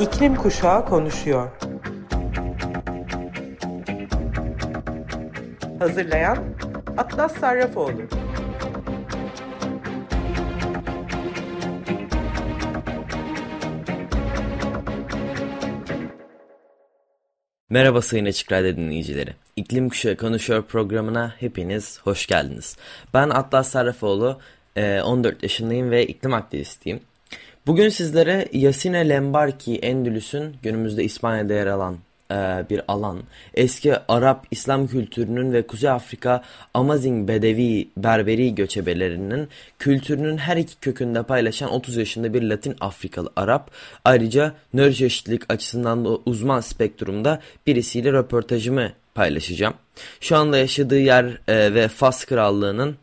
İklim Kuşağı konuşuyor. Hazırlayan Atlas Sarrafoğlu. Merhaba Sayın Açık Radyo dinleyicileri. İklim Kuşağı Konuşuyor programına hepiniz hoş geldiniz. Ben Atlas Sarrafoğlu, 14 e, yaşındayım ve iklim aktivistiyim. Bugün sizlere Yasine Lembarki Endülüs'ün günümüzde İspanya'da yer alan e, bir alan. Eski Arap İslam kültürünün ve Kuzey Afrika Amazing Bedevi Berberi göçebelerinin kültürünün her iki kökünde paylaşan 30 yaşında bir Latin Afrikalı Arap. Ayrıca nöroçeşitlilik açısından da uzman spektrumda birisiyle röportajımı paylaşacağım. Şu anda yaşadığı yer e, ve Fas Krallığı'nın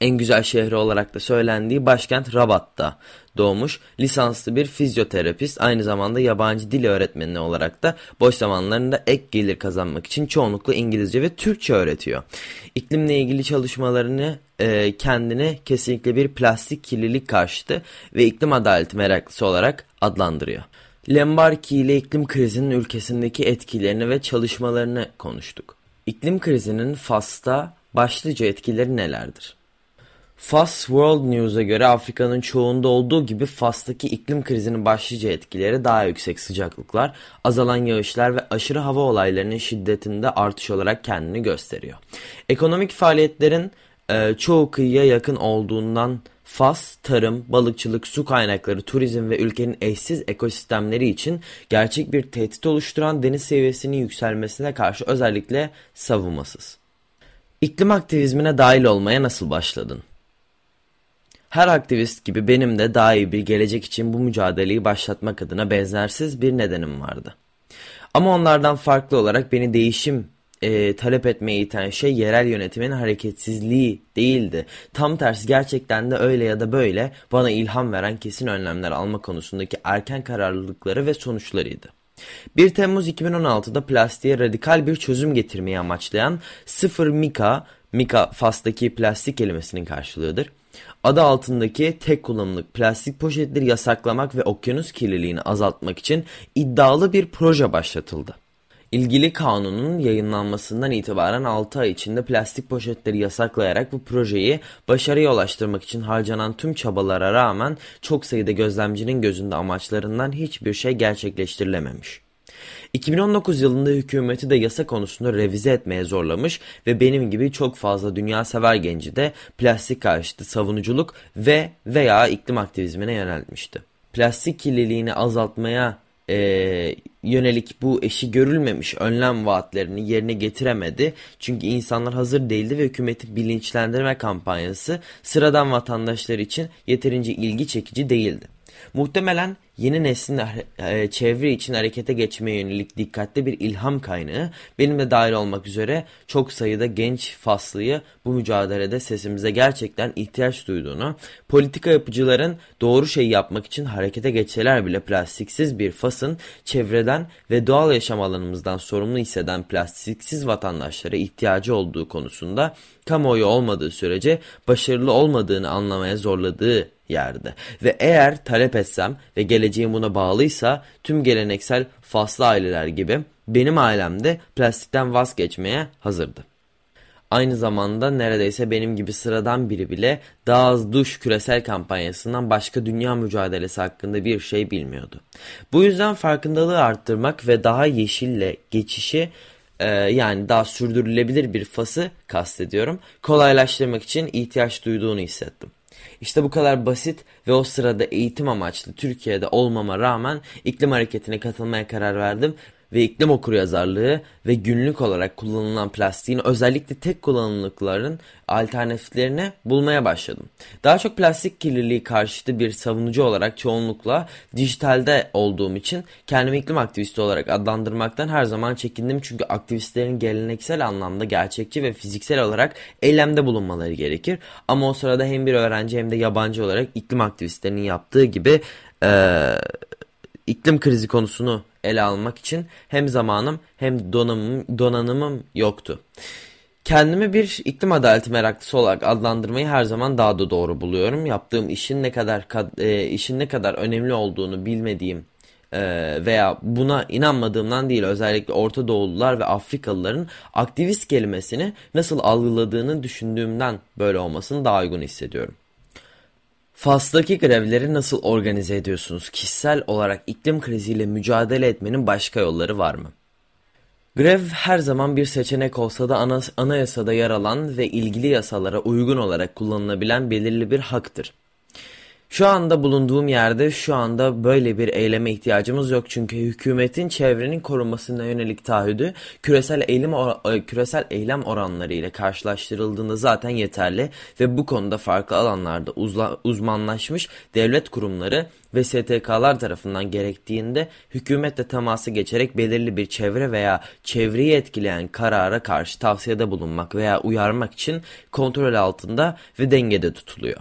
en güzel şehri olarak da söylendiği başkent Rabat'ta doğmuş. Lisanslı bir fizyoterapist aynı zamanda yabancı dil öğretmeni olarak da boş zamanlarında ek gelir kazanmak için çoğunlukla İngilizce ve Türkçe öğretiyor. İklimle ilgili çalışmalarını e, kendini kesinlikle bir plastik kirlilik karşıtı ve iklim adaleti meraklısı olarak adlandırıyor. Lembarki ile iklim krizinin ülkesindeki etkilerini ve çalışmalarını konuştuk. İklim krizinin Fas'ta başlıca etkileri nelerdir? Fast World News'a göre Afrika'nın çoğunda olduğu gibi Fas'taki iklim krizinin başlıca etkileri daha yüksek sıcaklıklar, azalan yağışlar ve aşırı hava olaylarının şiddetinde artış olarak kendini gösteriyor. Ekonomik faaliyetlerin e, çoğu kıyıya yakın olduğundan Fas, tarım, balıkçılık, su kaynakları, turizm ve ülkenin eşsiz ekosistemleri için gerçek bir tehdit oluşturan deniz seviyesinin yükselmesine karşı özellikle savunmasız. İklim aktivizmine dahil olmaya nasıl başladın? Her aktivist gibi benim de daha iyi bir gelecek için bu mücadeleyi başlatmak adına benzersiz bir nedenim vardı. Ama onlardan farklı olarak beni değişim e, talep etmeye iten şey yerel yönetimin hareketsizliği değildi. Tam tersi gerçekten de öyle ya da böyle bana ilham veren kesin önlemler alma konusundaki erken kararlılıkları ve sonuçlarıydı. 1 Temmuz 2016'da plastiğe radikal bir çözüm getirmeyi amaçlayan Sıfır Mika, Mika Fas'taki plastik kelimesinin karşılığıdır adı altındaki tek kullanımlık plastik poşetleri yasaklamak ve okyanus kirliliğini azaltmak için iddialı bir proje başlatıldı. İlgili kanunun yayınlanmasından itibaren 6 ay içinde plastik poşetleri yasaklayarak bu projeyi başarıya ulaştırmak için harcanan tüm çabalara rağmen çok sayıda gözlemcinin gözünde amaçlarından hiçbir şey gerçekleştirilememiş. 2019 yılında hükümeti de yasa konusunda revize etmeye zorlamış ve benim gibi çok fazla dünya sever genci de plastik karşıtı savunuculuk ve veya iklim aktivizmine yöneltmişti. Plastik kirliliğini azaltmaya e, yönelik bu eşi görülmemiş önlem vaatlerini yerine getiremedi. Çünkü insanlar hazır değildi ve hükümetin bilinçlendirme kampanyası sıradan vatandaşlar için yeterince ilgi çekici değildi. Muhtemelen yeni neslin e, çevre için harekete geçmeye yönelik dikkatli bir ilham kaynağı benim de dahil olmak üzere çok sayıda genç Faslıyı bu mücadelede sesimize gerçekten ihtiyaç duyduğunu, politika yapıcıların doğru şeyi yapmak için harekete geçseler bile plastiksiz bir Fas'ın çevreden ve doğal yaşam alanımızdan sorumlu hisseden plastiksiz vatandaşlara ihtiyacı olduğu konusunda kamuoyu olmadığı sürece başarılı olmadığını anlamaya zorladığı yerde. Ve eğer talep etsem ve geleceğim buna bağlıysa tüm geleneksel faslı aileler gibi benim ailem de plastikten vazgeçmeye hazırdı. Aynı zamanda neredeyse benim gibi sıradan biri bile daha az duş küresel kampanyasından başka dünya mücadelesi hakkında bir şey bilmiyordu. Bu yüzden farkındalığı arttırmak ve daha yeşille geçişi e, yani daha sürdürülebilir bir fası kastediyorum kolaylaştırmak için ihtiyaç duyduğunu hissettim. İşte bu kadar basit ve o sırada eğitim amaçlı Türkiye'de olmama rağmen iklim hareketine katılmaya karar verdim ve iklim okuryazarlığı ve günlük olarak kullanılan plastiğin özellikle tek kullanımlıkların alternatiflerini bulmaya başladım. Daha çok plastik kirliliği karşıtı bir savunucu olarak çoğunlukla dijitalde olduğum için kendimi iklim aktivisti olarak adlandırmaktan her zaman çekindim. Çünkü aktivistlerin geleneksel anlamda gerçekçi ve fiziksel olarak eylemde bulunmaları gerekir. Ama o sırada hem bir öğrenci hem de yabancı olarak iklim aktivistlerinin yaptığı gibi... Ee, iklim krizi konusunu ele almak için hem zamanım hem donanımım, donanımım yoktu. Kendimi bir iklim adaleti meraklısı olarak adlandırmayı her zaman daha da doğru buluyorum. Yaptığım işin ne kadar e, işin ne kadar önemli olduğunu bilmediğim e, veya buna inanmadığımdan değil özellikle Orta Doğulular ve Afrikalıların aktivist kelimesini nasıl algıladığını düşündüğümden böyle olmasını daha uygun hissediyorum. Fas'taki grevleri nasıl organize ediyorsunuz? Kişisel olarak iklim kriziyle mücadele etmenin başka yolları var mı? Grev her zaman bir seçenek olsa da anayasada yer alan ve ilgili yasalara uygun olarak kullanılabilen belirli bir haktır. Şu anda bulunduğum yerde şu anda böyle bir eyleme ihtiyacımız yok çünkü hükümetin çevrenin korunmasına yönelik taahhüdü küresel eylem e, küresel eylem oranları ile karşılaştırıldığında zaten yeterli ve bu konuda farklı alanlarda uzla, uzmanlaşmış devlet kurumları ve STK'lar tarafından gerektiğinde hükümetle temasa geçerek belirli bir çevre veya çevreyi etkileyen karara karşı tavsiyede bulunmak veya uyarmak için kontrol altında ve dengede tutuluyor.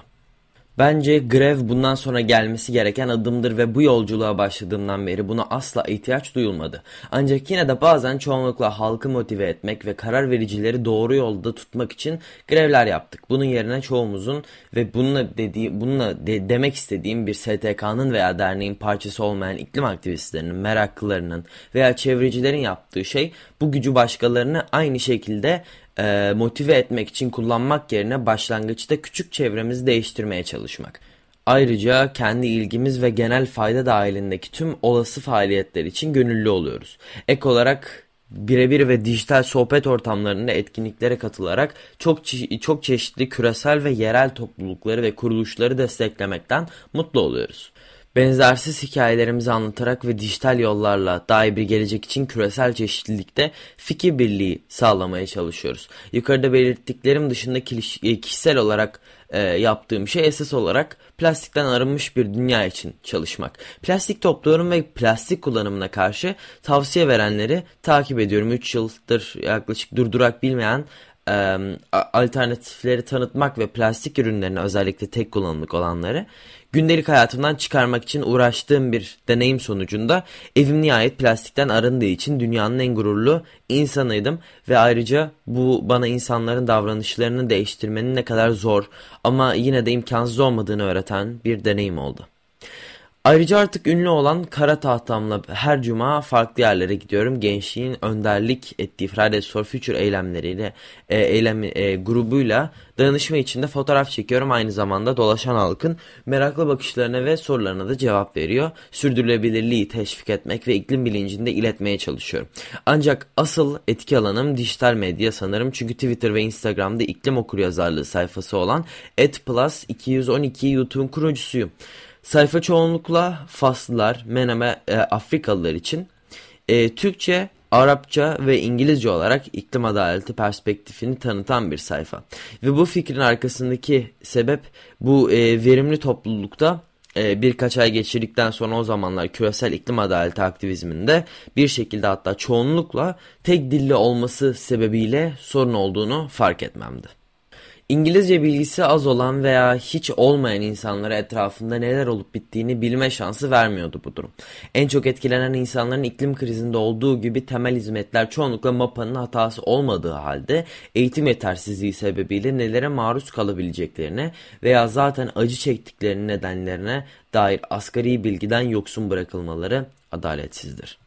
Bence grev bundan sonra gelmesi gereken adımdır ve bu yolculuğa başladığımdan beri buna asla ihtiyaç duyulmadı. Ancak yine de bazen çoğunlukla halkı motive etmek ve karar vericileri doğru yolda tutmak için grevler yaptık. Bunun yerine çoğumuzun ve bununla dediği bununla de, demek istediğim bir STK'nın veya derneğin parçası olmayan iklim aktivistlerinin, meraklılarının veya çevrecilerin yaptığı şey bu gücü başkalarını aynı şekilde e, motive etmek için kullanmak yerine başlangıçta küçük çevremizi değiştirmeye çalışmak. Ayrıca kendi ilgimiz ve genel fayda dahilindeki tüm olası faaliyetler için gönüllü oluyoruz. Ek olarak birebir ve dijital sohbet ortamlarında etkinliklere katılarak çok çok çeşitli küresel ve yerel toplulukları ve kuruluşları desteklemekten mutlu oluyoruz. Benzersiz hikayelerimizi anlatarak ve dijital yollarla iyi bir gelecek için küresel çeşitlilikte fikir birliği sağlamaya çalışıyoruz. Yukarıda belirttiklerim dışında e, kişisel olarak e, yaptığım şey esas olarak plastikten arınmış bir dünya için çalışmak. Plastik topluyorum ve plastik kullanımına karşı tavsiye verenleri takip ediyorum. 3 yıldır yaklaşık durdurak bilmeyen alternatifleri tanıtmak ve plastik ürünlerini özellikle tek kullanımlık olanları gündelik hayatımdan çıkarmak için uğraştığım bir deneyim sonucunda evim nihayet plastikten arındığı için dünyanın en gururlu insanıydım ve ayrıca bu bana insanların davranışlarını değiştirmenin ne kadar zor ama yine de imkansız olmadığını öğreten bir deneyim oldu. Ayrıca artık ünlü olan kara tahtamla her cuma farklı yerlere gidiyorum. Gençliğin önderlik ettiği Fridays for Future eylemleriyle, e, eylem e, grubuyla danışma içinde fotoğraf çekiyorum. Aynı zamanda dolaşan halkın meraklı bakışlarına ve sorularına da cevap veriyor. Sürdürülebilirliği teşvik etmek ve iklim bilincinde iletmeye çalışıyorum. Ancak asıl etki alanım dijital medya sanırım. Çünkü Twitter ve Instagram'da iklim okuryazarlığı sayfası olan @plus212 YouTube'un kurucusuyum. Sayfa çoğunlukla Faslılar, Meneme, e, Afrikalılar için e, Türkçe, Arapça ve İngilizce olarak iklim adaleti perspektifini tanıtan bir sayfa. Ve bu fikrin arkasındaki sebep bu e, verimli toplulukta e, birkaç ay geçirdikten sonra o zamanlar küresel iklim adaleti aktivizminde bir şekilde hatta çoğunlukla tek dilli olması sebebiyle sorun olduğunu fark etmemdi. İngilizce bilgisi az olan veya hiç olmayan insanlara etrafında neler olup bittiğini bilme şansı vermiyordu bu durum. En çok etkilenen insanların iklim krizinde olduğu gibi temel hizmetler çoğunlukla MAPA'nın hatası olmadığı halde eğitim yetersizliği sebebiyle nelere maruz kalabileceklerine veya zaten acı çektiklerinin nedenlerine dair asgari bilgiden yoksun bırakılmaları adaletsizdir.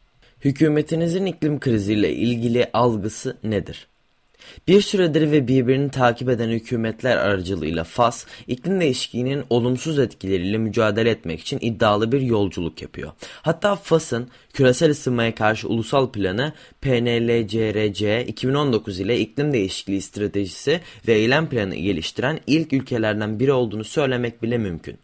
Hükümetinizin iklim kriziyle ilgili algısı nedir? Bir süredir ve birbirini takip eden hükümetler aracılığıyla Fas, iklim değişikliğinin olumsuz etkileriyle mücadele etmek için iddialı bir yolculuk yapıyor. Hatta Fas'ın küresel ısınmaya karşı ulusal planı PNLCRC 2019 ile iklim değişikliği stratejisi ve eylem planı geliştiren ilk ülkelerden biri olduğunu söylemek bile mümkün.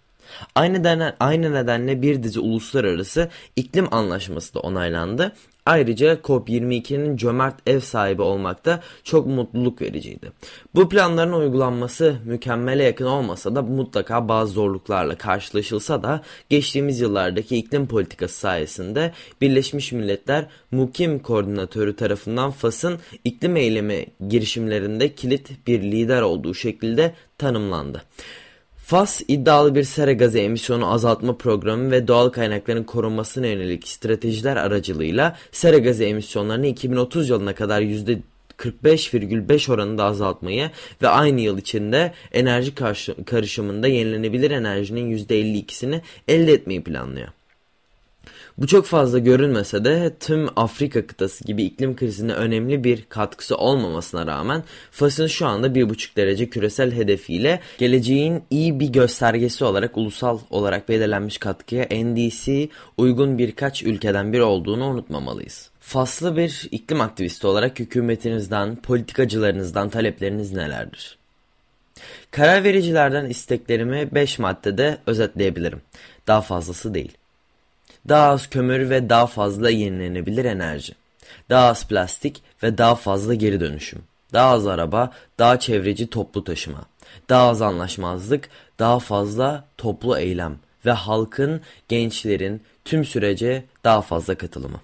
Aynı, denen, aynı nedenle bir dizi uluslararası iklim anlaşması da onaylandı Ayrıca COP22'nin cömert ev sahibi olmakta çok mutluluk vericiydi. Bu planların uygulanması mükemmele yakın olmasa da mutlaka bazı zorluklarla karşılaşılsa da geçtiğimiz yıllardaki iklim politikası sayesinde Birleşmiş Milletler Mukim Koordinatörü tarafından Fas'ın iklim eylemi girişimlerinde kilit bir lider olduğu şekilde tanımlandı. Fas iddialı bir sera gazı emisyonu azaltma programı ve doğal kaynakların korunmasına yönelik stratejiler aracılığıyla sera gazı emisyonlarını 2030 yılına kadar %45,5 oranında azaltmayı ve aynı yıl içinde enerji karışımında yenilenebilir enerjinin %52'sini elde etmeyi planlıyor. Bu çok fazla görünmese de tüm Afrika kıtası gibi iklim krizine önemli bir katkısı olmamasına rağmen Fas'ın şu anda 1,5 derece küresel hedefiyle geleceğin iyi bir göstergesi olarak ulusal olarak belirlenmiş katkıya NDC uygun birkaç ülkeden biri olduğunu unutmamalıyız. Faslı bir iklim aktivisti olarak hükümetinizden, politikacılarınızdan talepleriniz nelerdir? Karar vericilerden isteklerimi 5 maddede özetleyebilirim. Daha fazlası değil. Daha az kömür ve daha fazla yenilenebilir enerji. Daha az plastik ve daha fazla geri dönüşüm. Daha az araba, daha çevreci toplu taşıma. Daha az anlaşmazlık, daha fazla toplu eylem ve halkın, gençlerin tüm sürece daha fazla katılımı.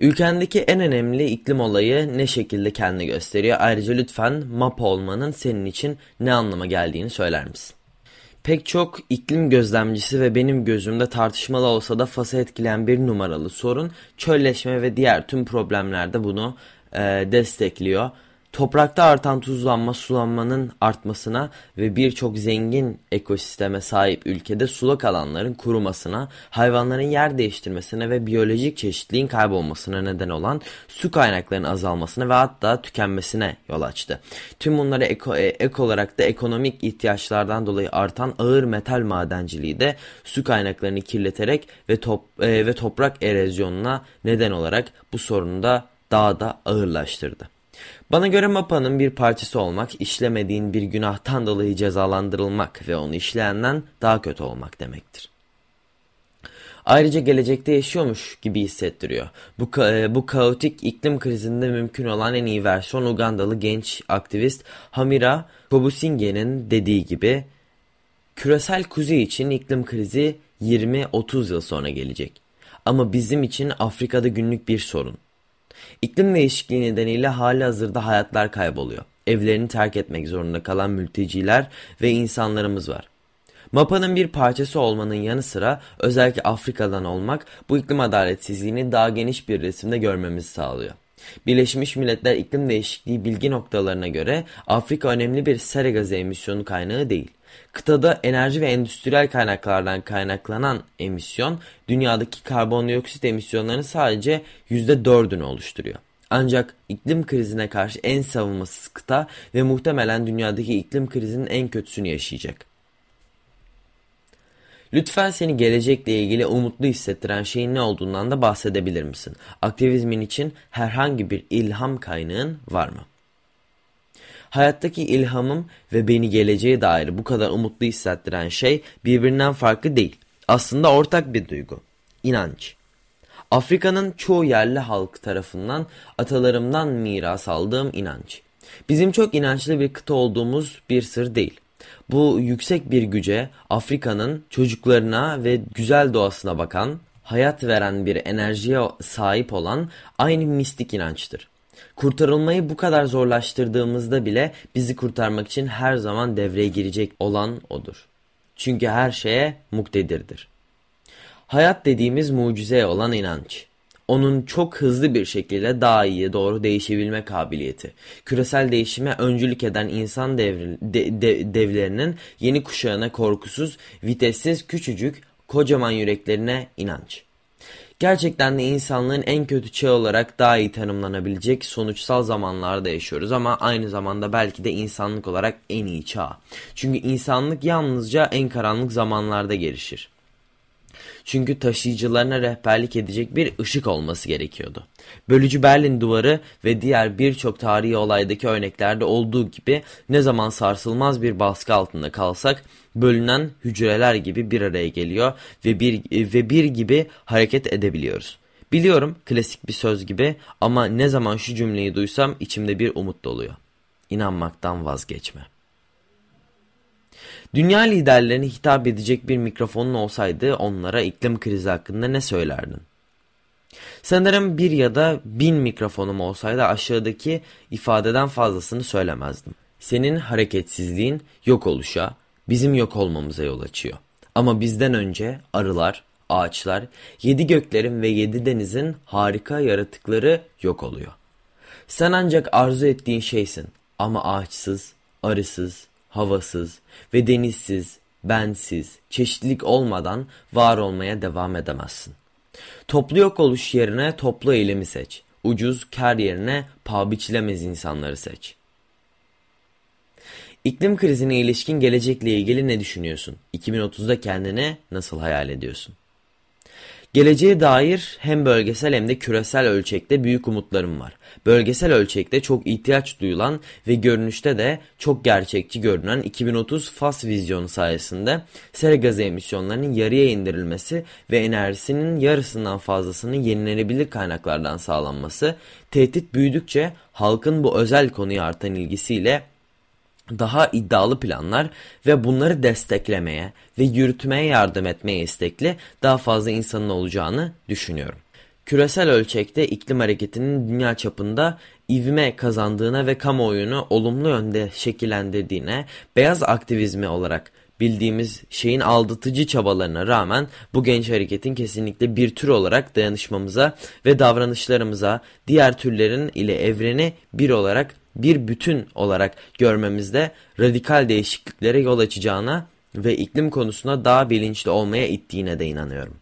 Ülkendeki en önemli iklim olayı ne şekilde kendini gösteriyor? Ayrıca lütfen MAPA olmanın senin için ne anlama geldiğini söyler misin? Pek çok iklim gözlemcisi ve benim gözümde tartışmalı olsa da Fas'ı etkileyen bir numaralı sorun çölleşme ve diğer tüm problemlerde bunu e, destekliyor. Toprakta artan tuzlanma sulanmanın artmasına ve birçok zengin ekosisteme sahip ülkede sulak alanların kurumasına, hayvanların yer değiştirmesine ve biyolojik çeşitliliğin kaybolmasına neden olan su kaynaklarının azalmasına ve hatta tükenmesine yol açtı. Tüm bunları eko, e, ek olarak da ekonomik ihtiyaçlardan dolayı artan ağır metal madenciliği de su kaynaklarını kirleterek ve, top, e, ve toprak erozyonuna neden olarak bu sorunu da daha da ağırlaştırdı. Bana göre MAPA'nın bir parçası olmak, işlemediğin bir günahtan dolayı cezalandırılmak ve onu işleyenden daha kötü olmak demektir. Ayrıca gelecekte yaşıyormuş gibi hissettiriyor. Bu, e, bu kaotik iklim krizinde mümkün olan en iyi versiyon Ugandalı genç aktivist Hamira Kobusinge'nin dediği gibi küresel kuzey için iklim krizi 20-30 yıl sonra gelecek. Ama bizim için Afrika'da günlük bir sorun. İklim değişikliği nedeniyle hali hazırda hayatlar kayboluyor. Evlerini terk etmek zorunda kalan mülteciler ve insanlarımız var. MAPA'nın bir parçası olmanın yanı sıra özellikle Afrika'dan olmak bu iklim adaletsizliğini daha geniş bir resimde görmemizi sağlıyor. Birleşmiş Milletler iklim değişikliği bilgi noktalarına göre Afrika önemli bir sera gazı emisyonu kaynağı değil. Kıtada enerji ve endüstriyel kaynaklardan kaynaklanan emisyon dünyadaki karbondioksit emisyonlarının sadece %4'ünü oluşturuyor. Ancak iklim krizine karşı en savunmasız kıta ve muhtemelen dünyadaki iklim krizinin en kötüsünü yaşayacak. Lütfen seni gelecekle ilgili umutlu hissettiren şeyin ne olduğundan da bahsedebilir misin? Aktivizmin için herhangi bir ilham kaynağın var mı? Hayattaki ilhamım ve beni geleceğe dair bu kadar umutlu hissettiren şey birbirinden farklı değil. Aslında ortak bir duygu. İnanç. Afrika'nın çoğu yerli halk tarafından atalarımdan miras aldığım inanç. Bizim çok inançlı bir kıta olduğumuz bir sır değil. Bu yüksek bir güce Afrika'nın çocuklarına ve güzel doğasına bakan, hayat veren bir enerjiye sahip olan aynı mistik inançtır. Kurtarılmayı bu kadar zorlaştırdığımızda bile bizi kurtarmak için her zaman devreye girecek olan odur. Çünkü her şeye muktedirdir. Hayat dediğimiz mucizeye olan inanç. Onun çok hızlı bir şekilde daha iyiye doğru değişebilme kabiliyeti. Küresel değişime öncülük eden insan devri, de, de, devlerinin yeni kuşağına korkusuz, vitessiz, küçücük, kocaman yüreklerine inanç. Gerçekten de insanlığın en kötü çağı olarak daha iyi tanımlanabilecek sonuçsal zamanlarda yaşıyoruz ama aynı zamanda belki de insanlık olarak en iyi çağ. Çünkü insanlık yalnızca en karanlık zamanlarda gelişir. Çünkü taşıyıcılarına rehberlik edecek bir ışık olması gerekiyordu. Bölücü Berlin duvarı ve diğer birçok tarihi olaydaki örneklerde olduğu gibi ne zaman sarsılmaz bir baskı altında kalsak bölünen hücreler gibi bir araya geliyor ve bir ve bir gibi hareket edebiliyoruz. Biliyorum klasik bir söz gibi ama ne zaman şu cümleyi duysam içimde bir umut doluyor. İnanmaktan vazgeçme. Dünya liderlerine hitap edecek bir mikrofonun olsaydı onlara iklim krizi hakkında ne söylerdin? Sanırım bir ya da bin mikrofonum olsaydı aşağıdaki ifadeden fazlasını söylemezdim. Senin hareketsizliğin yok oluşa, bizim yok olmamıza yol açıyor. Ama bizden önce arılar, ağaçlar, yedi göklerin ve yedi denizin harika yaratıkları yok oluyor. Sen ancak arzu ettiğin şeysin ama ağaçsız, arısız, havasız ve denizsiz, bensiz, çeşitlilik olmadan var olmaya devam edemezsin. Toplu yok oluş yerine toplu eylemi seç. Ucuz kar yerine paha biçilemez insanları seç. İklim krizine ilişkin gelecekle ilgili ne düşünüyorsun? 2030'da kendine nasıl hayal ediyorsun? Geleceğe dair hem bölgesel hem de küresel ölçekte büyük umutlarım var. Bölgesel ölçekte çok ihtiyaç duyulan ve görünüşte de çok gerçekçi görünen 2030 FAS vizyonu sayesinde sera gazı emisyonlarının yarıya indirilmesi ve enerjisinin yarısından fazlasının yenilenebilir kaynaklardan sağlanması, tehdit büyüdükçe halkın bu özel konuya artan ilgisiyle daha iddialı planlar ve bunları desteklemeye ve yürütmeye yardım etmeye istekli daha fazla insanın olacağını düşünüyorum. Küresel ölçekte iklim hareketinin dünya çapında ivme kazandığına ve kamuoyunu olumlu yönde şekillendirdiğine, beyaz aktivizmi olarak bildiğimiz şeyin aldatıcı çabalarına rağmen bu genç hareketin kesinlikle bir tür olarak dayanışmamıza ve davranışlarımıza diğer türlerin ile evreni bir olarak bir bütün olarak görmemizde radikal değişikliklere yol açacağına ve iklim konusunda daha bilinçli olmaya ittiğine de inanıyorum.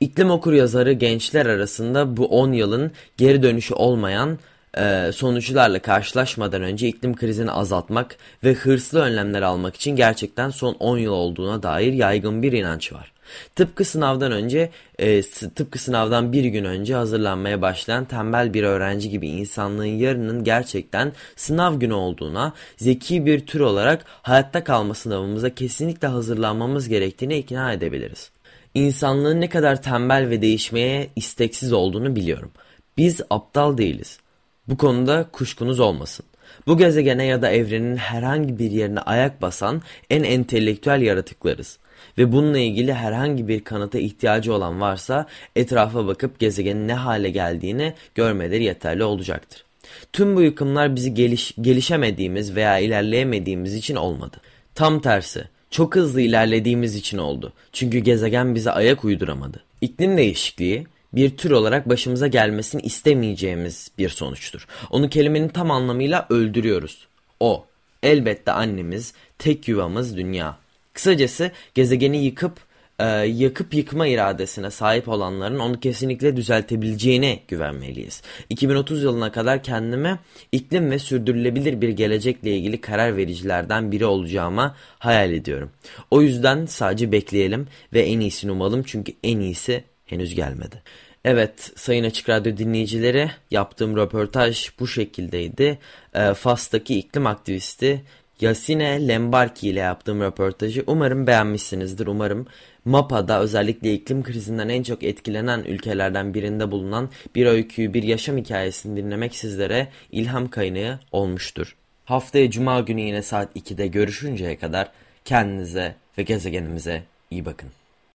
İklim okur yazarı gençler arasında bu 10 yılın geri dönüşü olmayan e, sonuçlarla karşılaşmadan önce iklim krizini azaltmak ve hırslı önlemler almak için gerçekten son 10 yıl olduğuna dair yaygın bir inanç var. Tıpkı sınavdan önce, e, tıpkı sınavdan bir gün önce hazırlanmaya başlayan tembel bir öğrenci gibi insanlığın yarının gerçekten sınav günü olduğuna, zeki bir tür olarak hayatta kalma sınavımıza kesinlikle hazırlanmamız gerektiğine ikna edebiliriz. İnsanlığın ne kadar tembel ve değişmeye isteksiz olduğunu biliyorum. Biz aptal değiliz. Bu konuda kuşkunuz olmasın. Bu gezegene ya da evrenin herhangi bir yerine ayak basan en entelektüel yaratıklarız. Ve bununla ilgili herhangi bir kanıta ihtiyacı olan varsa etrafa bakıp gezegenin ne hale geldiğini görmeleri yeterli olacaktır. Tüm bu yıkımlar bizi geliş, gelişemediğimiz veya ilerleyemediğimiz için olmadı. Tam tersi, çok hızlı ilerlediğimiz için oldu. Çünkü gezegen bize ayak uyduramadı. İklim değişikliği bir tür olarak başımıza gelmesini istemeyeceğimiz bir sonuçtur. Onu kelimenin tam anlamıyla öldürüyoruz. O, elbette annemiz, tek yuvamız dünya. Kısacası gezegeni yıkıp e, yakıp yıkma iradesine sahip olanların onu kesinlikle düzeltebileceğine güvenmeliyiz. 2030 yılına kadar kendime iklim ve sürdürülebilir bir gelecekle ilgili karar vericilerden biri olacağıma hayal ediyorum. O yüzden sadece bekleyelim ve en iyisini umalım çünkü en iyisi henüz gelmedi. Evet Sayın Açık Radyo dinleyicileri yaptığım röportaj bu şekildeydi. E, Fas'taki iklim aktivisti Yasine Lembarki ile yaptığım röportajı umarım beğenmişsinizdir. Umarım MAPA'da özellikle iklim krizinden en çok etkilenen ülkelerden birinde bulunan bir öyküyü, bir yaşam hikayesini dinlemek sizlere ilham kaynağı olmuştur. Haftaya Cuma günü yine saat 2'de görüşünceye kadar kendinize ve gezegenimize iyi bakın.